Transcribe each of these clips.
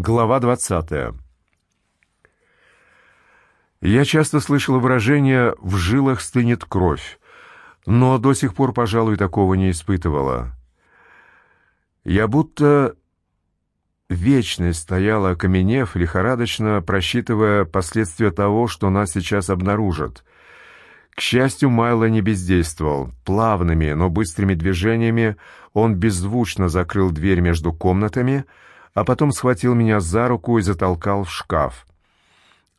Глава 20. Я часто слышал выражение «в жилах стынет кровь», но до сих пор, пожалуй, такого не испытывала. Я будто вечность стояла, окаменев, лихорадочно просчитывая последствия того, что нас сейчас обнаружат. К счастью, Майло не бездействовал. Плавными, но быстрыми движениями он беззвучно закрыл дверь между комнатами — а потом схватил меня за руку и затолкал в шкаф.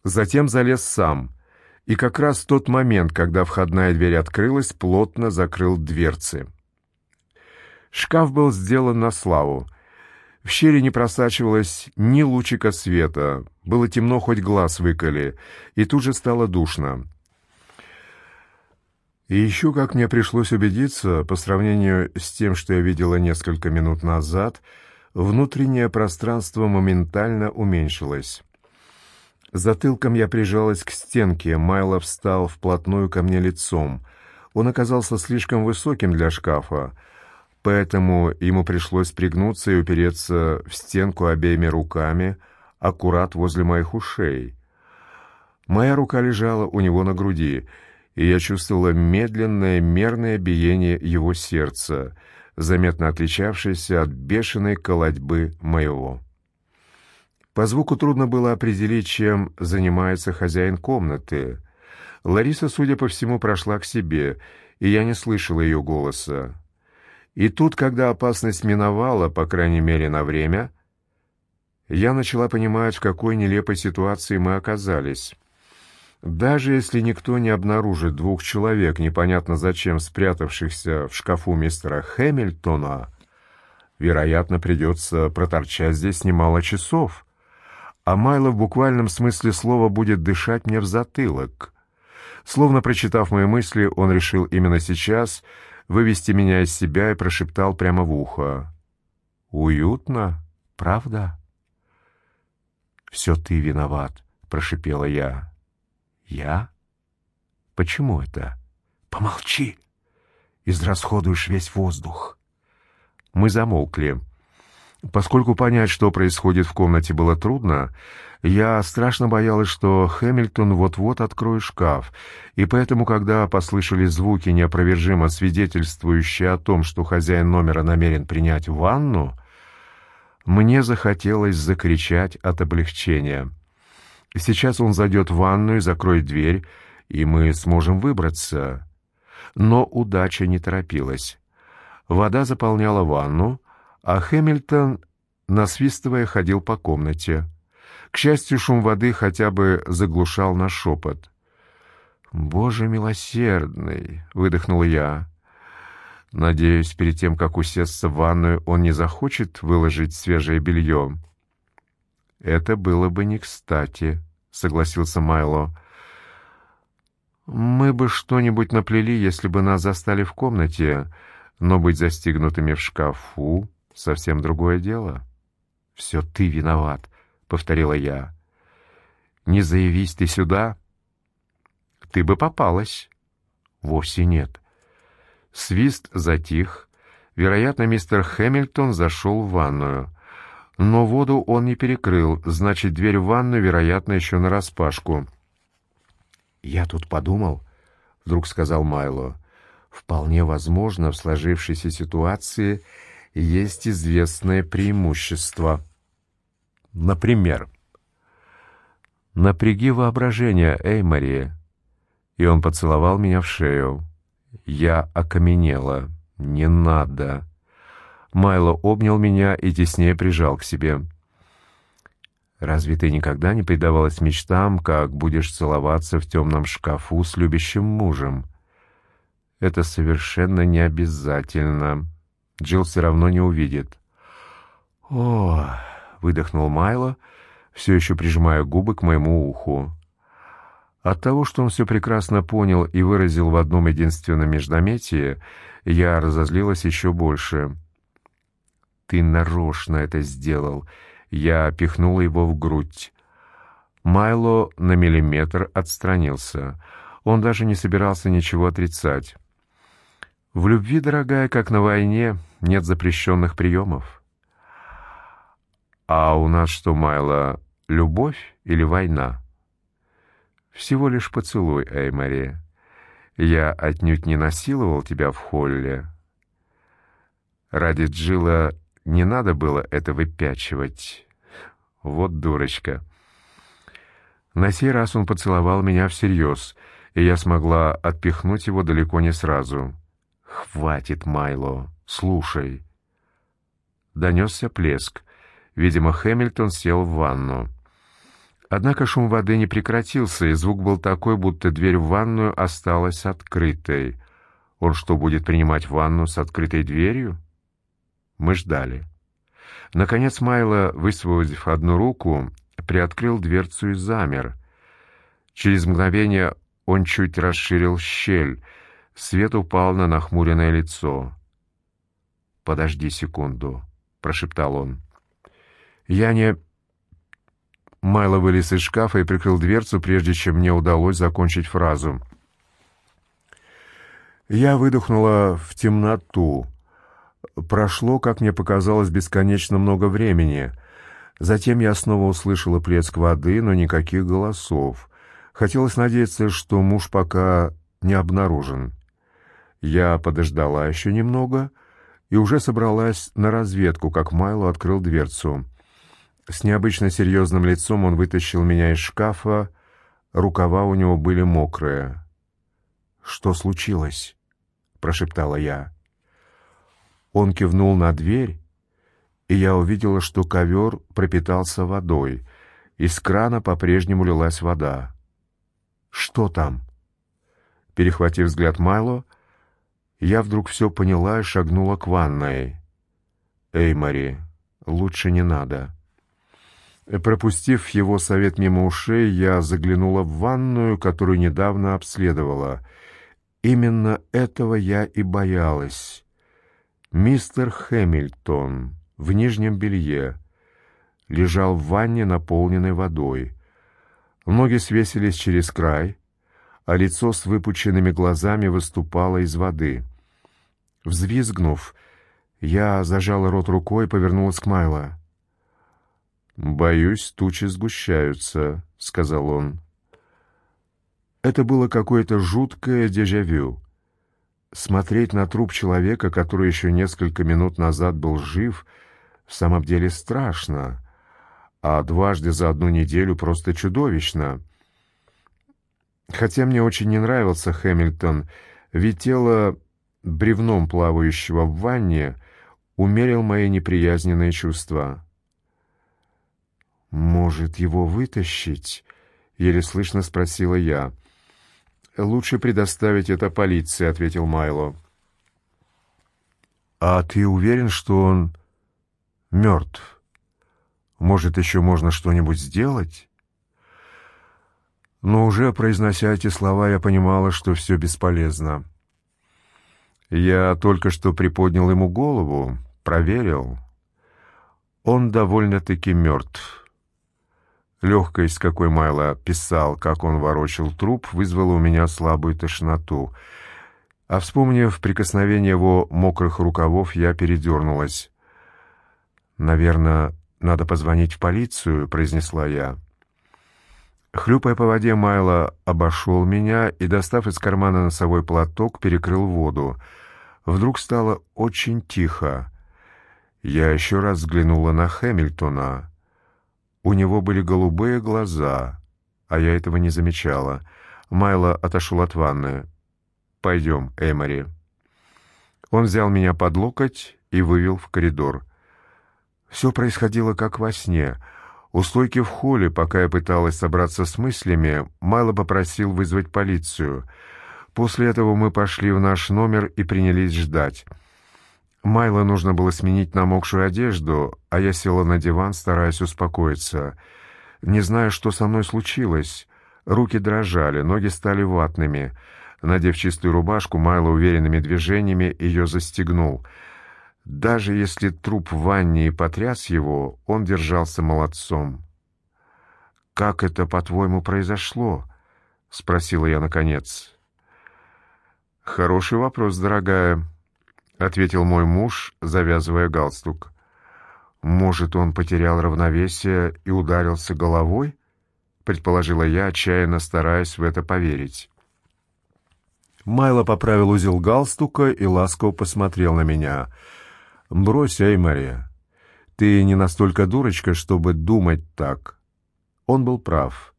Затем залез сам, и как раз тот момент, когда входная дверь открылась, плотно закрыл дверцы. Шкаф был сделан на славу. В щели не просачивалось ни лучика света, было темно, хоть глаз выколи, и тут же стало душно. И еще, как мне пришлось убедиться, по сравнению с тем, что я видела несколько минут назад — внутреннее пространство моментально уменьшилось. Затылком я прижалась к стенке, Майло встал вплотную ко мне лицом. Он оказался слишком высоким для шкафа, поэтому ему пришлось пригнуться и упереться в стенку обеими руками, аккурат возле моих ушей. Моя рука лежала у него на груди, и я чувствовала медленное, мерное биение его сердца — заметно отличавшийся от бешеной колотьбы моего. По звуку трудно было определить, чем занимается хозяин комнаты. Лариса, судя по всему, прошла к себе, и я не слышал ее голоса. И тут, когда опасность миновала, по крайней мере на время, я начала понимать, в какой нелепой ситуации мы оказались. Даже если никто не обнаружит двух человек, непонятно зачем спрятавшихся в шкафу мистера Хэмилтона, вероятно, придется проторчать здесь немало часов, а Майло в буквальном смысле слова будет дышать мне в затылок. Словно прочитав мои мысли, он решил именно сейчас вывести меня из себя и прошептал прямо в ухо. «Уютно, правда?» «Все ты виноват», — прошипела я. «Я? Почему это?» «Помолчи! Израсходуешь весь воздух!» Мы замолкли. Поскольку понять, что происходит в комнате, было трудно, я страшно боялась, что Хэмилтон вот-вот откроет шкаф, и поэтому, когда послышались звуки, неопровержимо свидетельствующие о том, что хозяин номера намерен принять ванну, мне захотелось закричать от облегчения. Сейчас он зайдет в ванную, закроет дверь, и мы сможем выбраться. Но удача не торопилась. Вода заполняла ванну, а Хэмилтон, насвистывая, ходил по комнате. К счастью, шум воды хотя бы заглушал наш шепот. «Боже милосердный!» — выдохнул я. «Надеюсь, перед тем, как усесться в ванную, он не захочет выложить свежее белье». «Это было бы не кстати», — согласился Майло. «Мы бы что-нибудь наплели, если бы нас застали в комнате, но быть застигнутыми в шкафу — совсем другое дело». «Все ты виноват», — повторила я. «Не заявись ты сюда, ты бы попалась». «Вовсе нет». Свист затих. Вероятно, мистер Хэмилтон зашел в ванную. Но воду он не перекрыл, значит, дверь в ванную, вероятно, еще нараспашку. «Я тут подумал», — вдруг сказал Майло, — «вполне возможно, в сложившейся ситуации есть известное преимущество. Например, напряги воображение, Эймори». И он поцеловал меня в шею. Я окаменела. «Не надо». Майло обнял меня и теснее прижал к себе. «Разве ты никогда не предавалась мечтам, как будешь целоваться в темном шкафу с любящим мужем?» «Это совершенно не обязательно. Джилл все равно не увидит». «О!» — выдохнул Майло, все еще прижимая губы к моему уху. От того, что он все прекрасно понял и выразил в одном единственном междометии, я разозлилась еще больше — ты нарочно это сделал. Я пихнула его в грудь. Майло на миллиметр отстранился. Он даже не собирался ничего отрицать. В любви, дорогая, как на войне, нет запрещенных приемов. «А у нас что, Майло, любовь или война?» «Всего лишь поцелуй, Эймори. Я отнюдь не насиловал тебя в холле. Ради Джилла не надо было это выпячивать. Вот дурочка». На сей раз он поцеловал меня всерьез, и я смогла отпихнуть его далеко не сразу. «Хватит, Майло, слушай». Донесся плеск. Видимо, Хэмилтон сел в ванну. Однако шум воды не прекратился, и звук был такой, будто дверь в ванную осталась открытой. Он что, будет принимать ванну с открытой дверью? Мы ждали. Наконец Майло, высвободив одну руку, приоткрыл дверцу и замер. Через мгновение он чуть расширил щель. Свет упал на нахмуренное лицо. «Подожди секунду», — прошептал он. «Я не...» Майло вылез из шкафа и прикрыл дверцу, прежде чем мне удалось закончить фразу. Я выдохнула в темноту. Прошло, как мне показалось, бесконечно много времени. Затем я снова услышала плеск воды, но никаких голосов. Хотелось надеяться, что муж пока не обнаружен. Я подождала еще немного и уже собралась на разведку, как Майло открыл дверцу. С необычно серьезным лицом он вытащил меня из шкафа, рукава у него были мокрые. «Что случилось?» — прошептала я. Он кивнул на дверь, и я увидела, что ковер пропитался водой. Из крана по-прежнему лилась вода. «Что там?» Перехватив взгляд Майло, я вдруг все поняла и шагнула к ванной. «Эй, Мари, лучше не надо». Пропустив его совет мимо ушей, я заглянула в ванную, которую недавно обследовала. Именно этого я и боялась. Мистер Хэмилтон в нижнем белье лежал в ванне, наполненной водой. Ноги свесились через край, а лицо с выпученными глазами выступало из воды. Взвизгнув, я зажала рот рукой и повернулась к Майло. «Боюсь, тучи сгущаются», — сказал он. Это было какое-то жуткое дежавю. Смотреть на труп человека, который еще несколько минут назад был жив, в самом деле страшно, а дважды за одну неделю просто чудовищно. Хотя мне очень не нравился Хэмилтон, ведь тело бревном плавающего в ванне умерил мои неприязненные чувства. «Может, его вытащить?» — еле слышно спросила я. «Лучше предоставить это полиции», — ответил Майло. «А ты уверен, что он мертв? Может, еще можно что-нибудь сделать?» Но уже произнося эти слова, я понимала, что все бесполезно. Я только что приподнял ему голову, проверил. Он довольно-таки мертв. Легкость, с какой Майло писал, как он ворочил труп, вызвала у меня слабую тошноту. А вспомнив прикосновение его мокрых рукавов, я передернулась. «Наверное, надо позвонить в полицию», — произнесла я. Хлюпая по воде, Майло обошел меня и, достав из кармана носовой платок, перекрыл воду. Вдруг стало очень тихо. Я еще раз взглянула на Хэмилтона. У него были голубые глаза, а я этого не замечала. Майло отошел от ванны. «Пойдем, Эмори». Он взял меня под локоть и вывел в коридор. Все происходило как во сне. У стойки в холле, пока я пыталась собраться с мыслями, Майло попросил вызвать полицию. После этого мы пошли в наш номер и принялись ждать. Майло нужно было сменить намокшую одежду, а я села на диван, стараясь успокоиться. Не знаю, что со мной случилось. Руки дрожали, ноги стали ватными. Надев чистую рубашку, Майло уверенными движениями ее застегнул. Даже если труп в ванне и потряс его, он держался молодцом. «Как это, по-твоему, произошло?» — спросила я наконец. «Хороший вопрос, дорогая», — ответил мой муж, завязывая галстук. Может, он потерял равновесие и ударился головой? предположила я, отчаянно стараясь в это поверить. Майло поправил узел галстука и ласково посмотрел на меня. «Брось, Эймори, ты не настолько дурочка, чтобы думать так». Он был прав.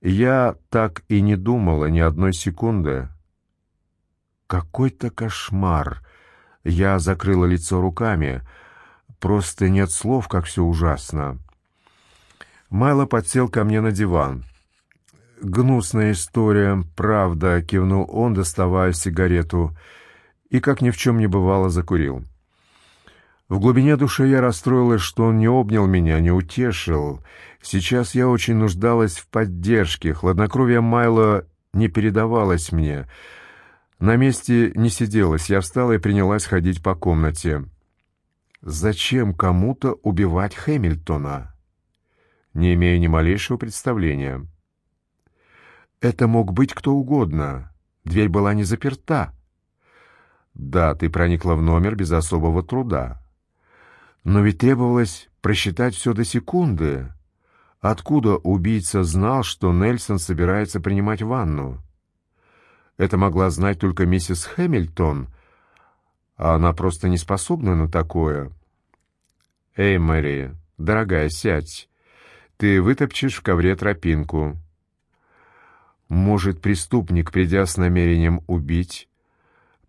Я так и не думала ни одной секунды. Какой-то кошмар. Я закрыла лицо руками. Просто нет слов, как все ужасно. Майло подсел ко мне на диван. «Гнусная история, правда», — кивнул он, доставая сигарету, и, как ни в чем не бывало, закурил. В глубине души я расстроилась, что он не обнял меня, не утешил. Сейчас я очень нуждалась в поддержке, хладнокровие Майла не передавалось мне. На месте не сиделась, я встала и принялась ходить по комнате. Зачем кому-то убивать Хэмилтона? Не имею ни малейшего представления. Это мог быть кто угодно. Дверь была не заперта. Да, ты проникла в номер без особого труда. Но ведь требовалось просчитать все до секунды. Откуда убийца знал, что Нельсон собирается принимать ванну? Это могла знать только миссис Хэмилтон, а она просто не способна на такое. «Эй, Мэри, дорогая, сядь. Ты вытопчешь в ковре тропинку». Может, преступник, придя с намерением убить,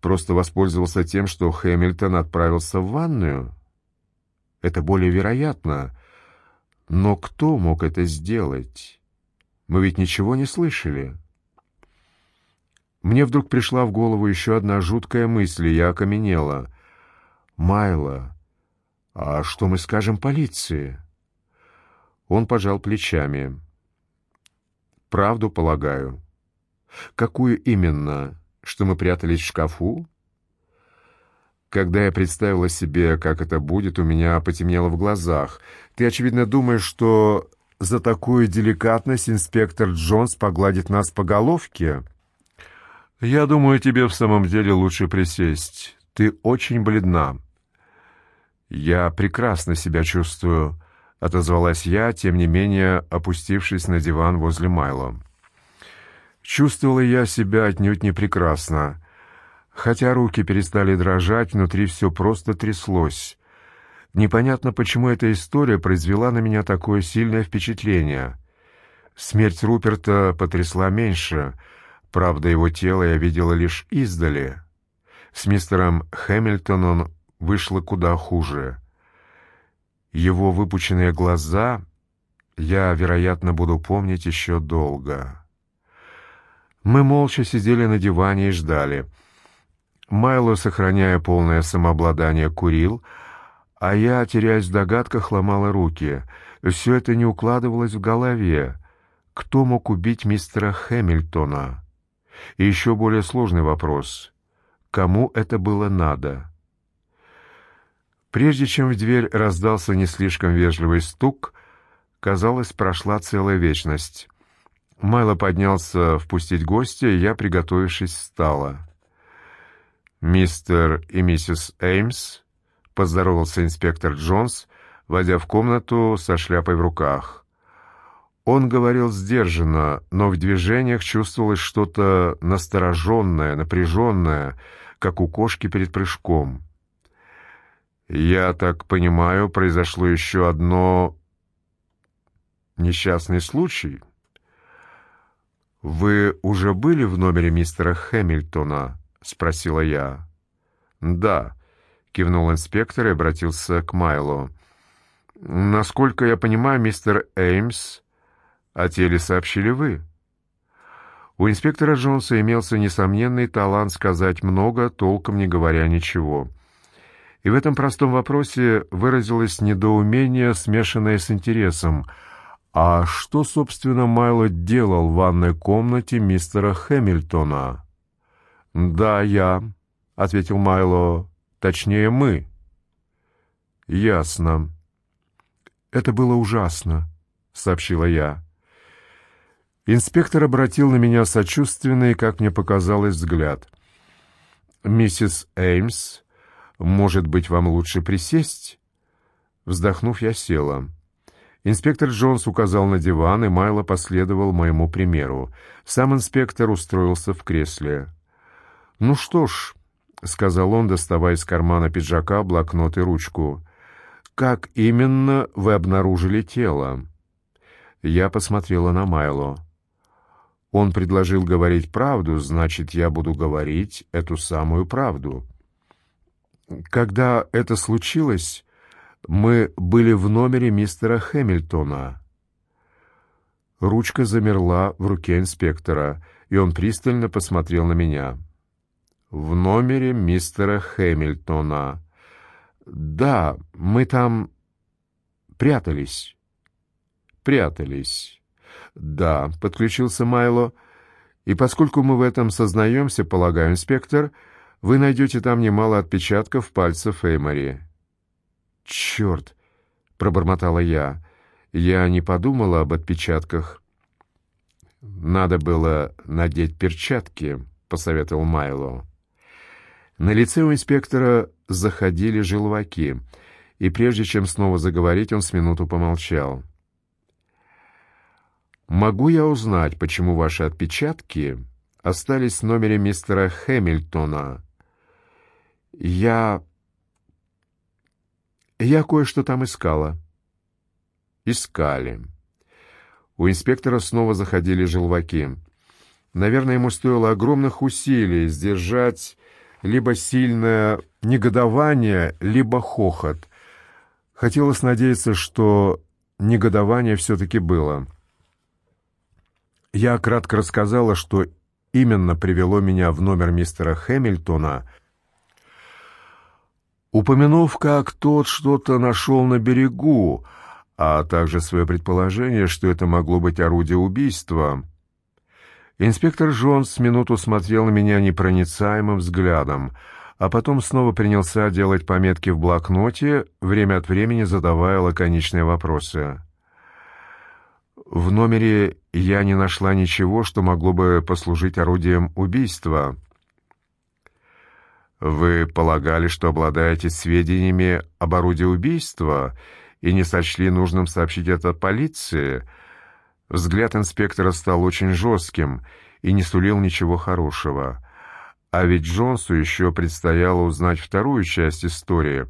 просто воспользовался тем, что Хэмилтон отправился в ванную? Это более вероятно. Но кто мог это сделать? Мы ведь ничего не слышали. Мне вдруг пришла в голову еще одна жуткая мысль, и я окаменела. «Майло, а что мы скажем полиции?» Он пожал плечами. «Правду полагаю». «Какую именно? Что мы прятались в шкафу?» Когда я представила себе, как это будет, у меня потемнело в глазах. Ты, очевидно, думаешь, что за такую деликатность инспектор Джонс погладит нас по головке? Я думаю, тебе в самом деле лучше присесть. Ты очень бледна. Я прекрасно себя чувствую, отозвалась я, тем не менее, опустившись на диван возле Майла. Чувствовала я себя отнюдь не прекрасно. Хотя руки перестали дрожать, внутри все просто тряслось. Непонятно, почему эта история произвела на меня такое сильное впечатление. Смерть Руперта потрясла меньше, правда, его тело я видела лишь издали. С мистером Хэмилтоном вышло куда хуже. Его выпученные глаза я, вероятно, буду помнить еще долго. Мы молча сидели на диване и ждали — Майло, сохраняя полное самообладание, курил, а я, теряясь в догадках, ломала руки. Все это не укладывалось в голове. Кто мог убить мистера Хэмилтона? И еще более сложный вопрос. Кому это было надо? Прежде чем в дверь раздался не слишком вежливый стук, казалось, прошла целая вечность. Майло поднялся впустить гостя, и я, приготовившись, встала. «Мистер и миссис Эймс», — поздоровался инспектор Джонс, войдя в комнату со шляпой в руках. Он говорил сдержанно, но в движениях чувствовалось что-то настороженное, напряженное, как у кошки перед прыжком. «Я так понимаю, произошло еще одно несчастный случай?» «Вы уже были в номере мистера Хэмилтона?» — спросила я. «Да», — кивнул инспектор и обратился к Майлу. «Насколько я понимаю, мистер Эймс, о теле сообщили вы». У инспектора Джонса имелся несомненный талант сказать много, толком не говоря ничего. И в этом простом вопросе выразилось недоумение, смешанное с интересом. А что, собственно, Майло делал в ванной комнате мистера Хэмилтона? «Да, я», — ответил Майло. «Точнее, мы». «Ясно». «Это было ужасно», — сообщила я. Инспектор обратил на меня сочувственный, как мне показалось, взгляд. «Миссис Эймс, может быть, вам лучше присесть?» Вздохнув, я села. Инспектор Джонс указал на диван, и Майло последовал моему примеру. Сам инспектор устроился в кресле. «Ну что ж», — сказал он, доставая из кармана пиджака блокнот и ручку, — «как именно вы обнаружили тело?» Я посмотрела на Майло. Он предложил говорить правду, значит, я буду говорить эту самую правду. Когда это случилось, мы были в номере мистера Хэмилтона. Ручка замерла в руке инспектора, и он пристально посмотрел на меня. В номере мистера Хэмилтона. Да, мы там прятались. Прятались. Да, подключился Майло. И поскольку мы в этом сознаемся, полагаю, инспектор, вы найдете там немало отпечатков пальцев Эймори. «Черт!» — пробормотала я. «Я не подумала об отпечатках». «Надо было надеть перчатки», — посоветовал Майло. На лице у инспектора заходили желваки, и прежде чем снова заговорить, он с минуту помолчал. «Могу я узнать, почему ваши отпечатки остались в номере мистера Хэмилтона?» «Я я кое-что там искала. Искали. У инспектора снова заходили желваки. Наверное, ему стоило огромных усилий сдержать либо сильное негодование, либо хохот. Хотелось надеяться, что негодование все-таки было. Я кратко рассказала, что именно привело меня в номер мистера Хэмилтона — упомянув, как тот что-то нашел на берегу, а также свое предположение, что это могло быть орудие убийства. Инспектор Джонс минуту смотрел на меня непроницаемым взглядом, а потом снова принялся делать пометки в блокноте, время от времени задавая лаконичные вопросы. В номере я не нашла ничего, что могло бы послужить орудием убийства — вы полагали, что обладаете сведениями об орудии убийства и не сочли нужным сообщить это полиции? Взгляд инспектора стал очень жестким и не сулил ничего хорошего. А ведь Джонсу еще предстояло узнать вторую часть истории.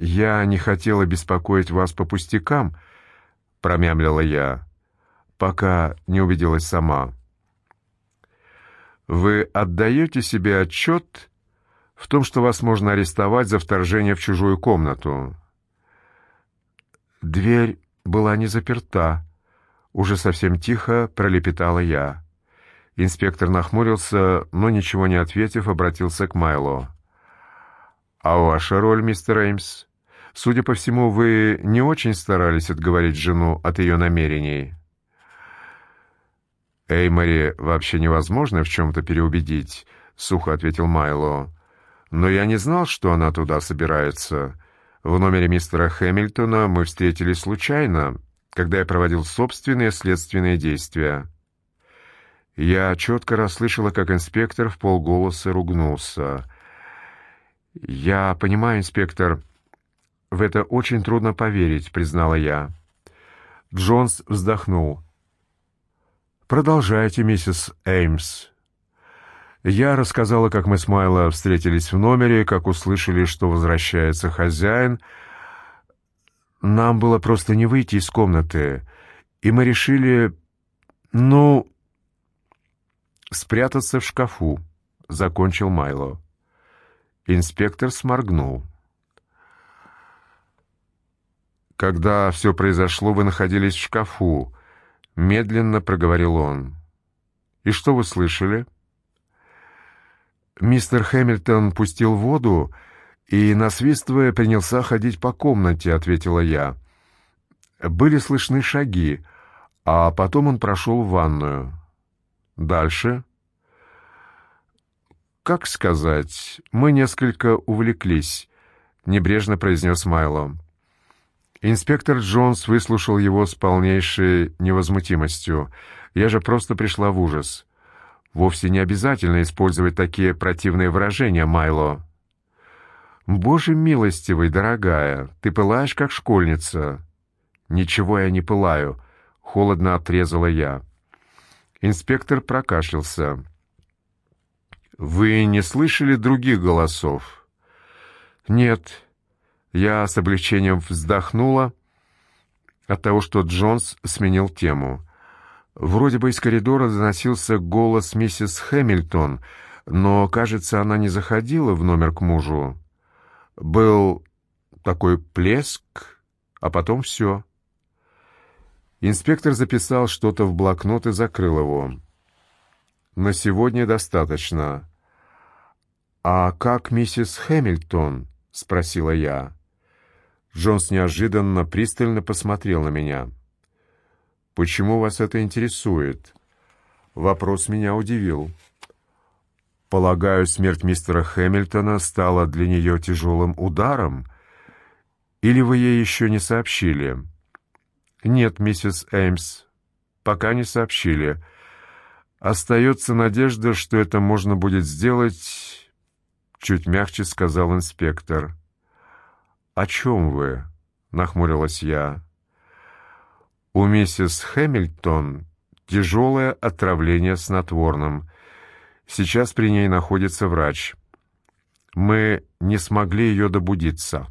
«Я не хотела беспокоить вас по пустякам», — промямлила я, пока не убедилась сама. Вы отдаете себе отчет в том, что вас можно арестовать за вторжение в чужую комнату? Дверь была не заперта. Уже совсем тихо пролепетала я. Инспектор нахмурился, но, ничего не ответив, обратился к Майло. «А ваша роль, мистер Эймс? Судя по всему, вы не очень старались отговорить жену от ее намерений». «Эймори вообще невозможно в чем-то переубедить», — сухо ответил Майло. «Но я не знал, что она туда собирается. В номере мистера Хэмилтона мы встретились случайно, когда я проводил собственные следственные действия». Я четко расслышала, как инспектор в полголоса ругнулся. «Я понимаю, инспектор, в это очень трудно поверить», — признала я. Джонс вздохнул. «Продолжайте, миссис Эймс». Я рассказала, как мы с Майло встретились в номере, как услышали, что возвращается хозяин. Нам было просто не выйти из комнаты, и мы решили, ну, спрятаться в шкафу, — закончил Майло. Инспектор сморгнул. Когда все произошло, вы находились в шкафу. Медленно проговорил он. «И что вы слышали?» Мистер Хэмилтон пустил воду и, насвистывая, принялся ходить по комнате, ответила я. Были слышны шаги, а потом он прошел в ванную. Дальше? Как сказать, мы несколько увлеклись, небрежно произнес Майло. Инспектор Джонс выслушал его с полнейшей невозмутимостью. Я же просто пришла в ужас. Вовсе не обязательно использовать такие противные выражения, Майло. «Боже милостивый, дорогая, ты пылаешь, как школьница». «Ничего я не пылаю», — холодно отрезала я. Инспектор прокашлялся. «Вы не слышали других голосов?» «Нет». Я с облегчением вздохнула от того, что Джонс сменил тему. Вроде бы из коридора доносился голос миссис Хэмилтон, но, кажется, она не заходила в номер к мужу. Был такой плеск, а потом все. Инспектор записал что-то в блокнот и закрыл его. «На сегодня достаточно». «А как миссис Хэмилтон?» — спросила я. Джонс неожиданно пристально посмотрел на меня. «Почему вас это интересует?» Вопрос меня удивил. «Полагаю, смерть мистера Хэмилтона стала для нее тяжелым ударом? Или вы ей еще не сообщили?» «Нет, миссис Эймс, пока не сообщили. Остается надежда, что это можно будет сделать...» Чуть мягче сказал инспектор. «О чем вы?» — нахмурилась я. «У миссис Хэмилтон тяжелое отравление снотворным. Сейчас при ней находится врач. Мы не смогли ее добудиться».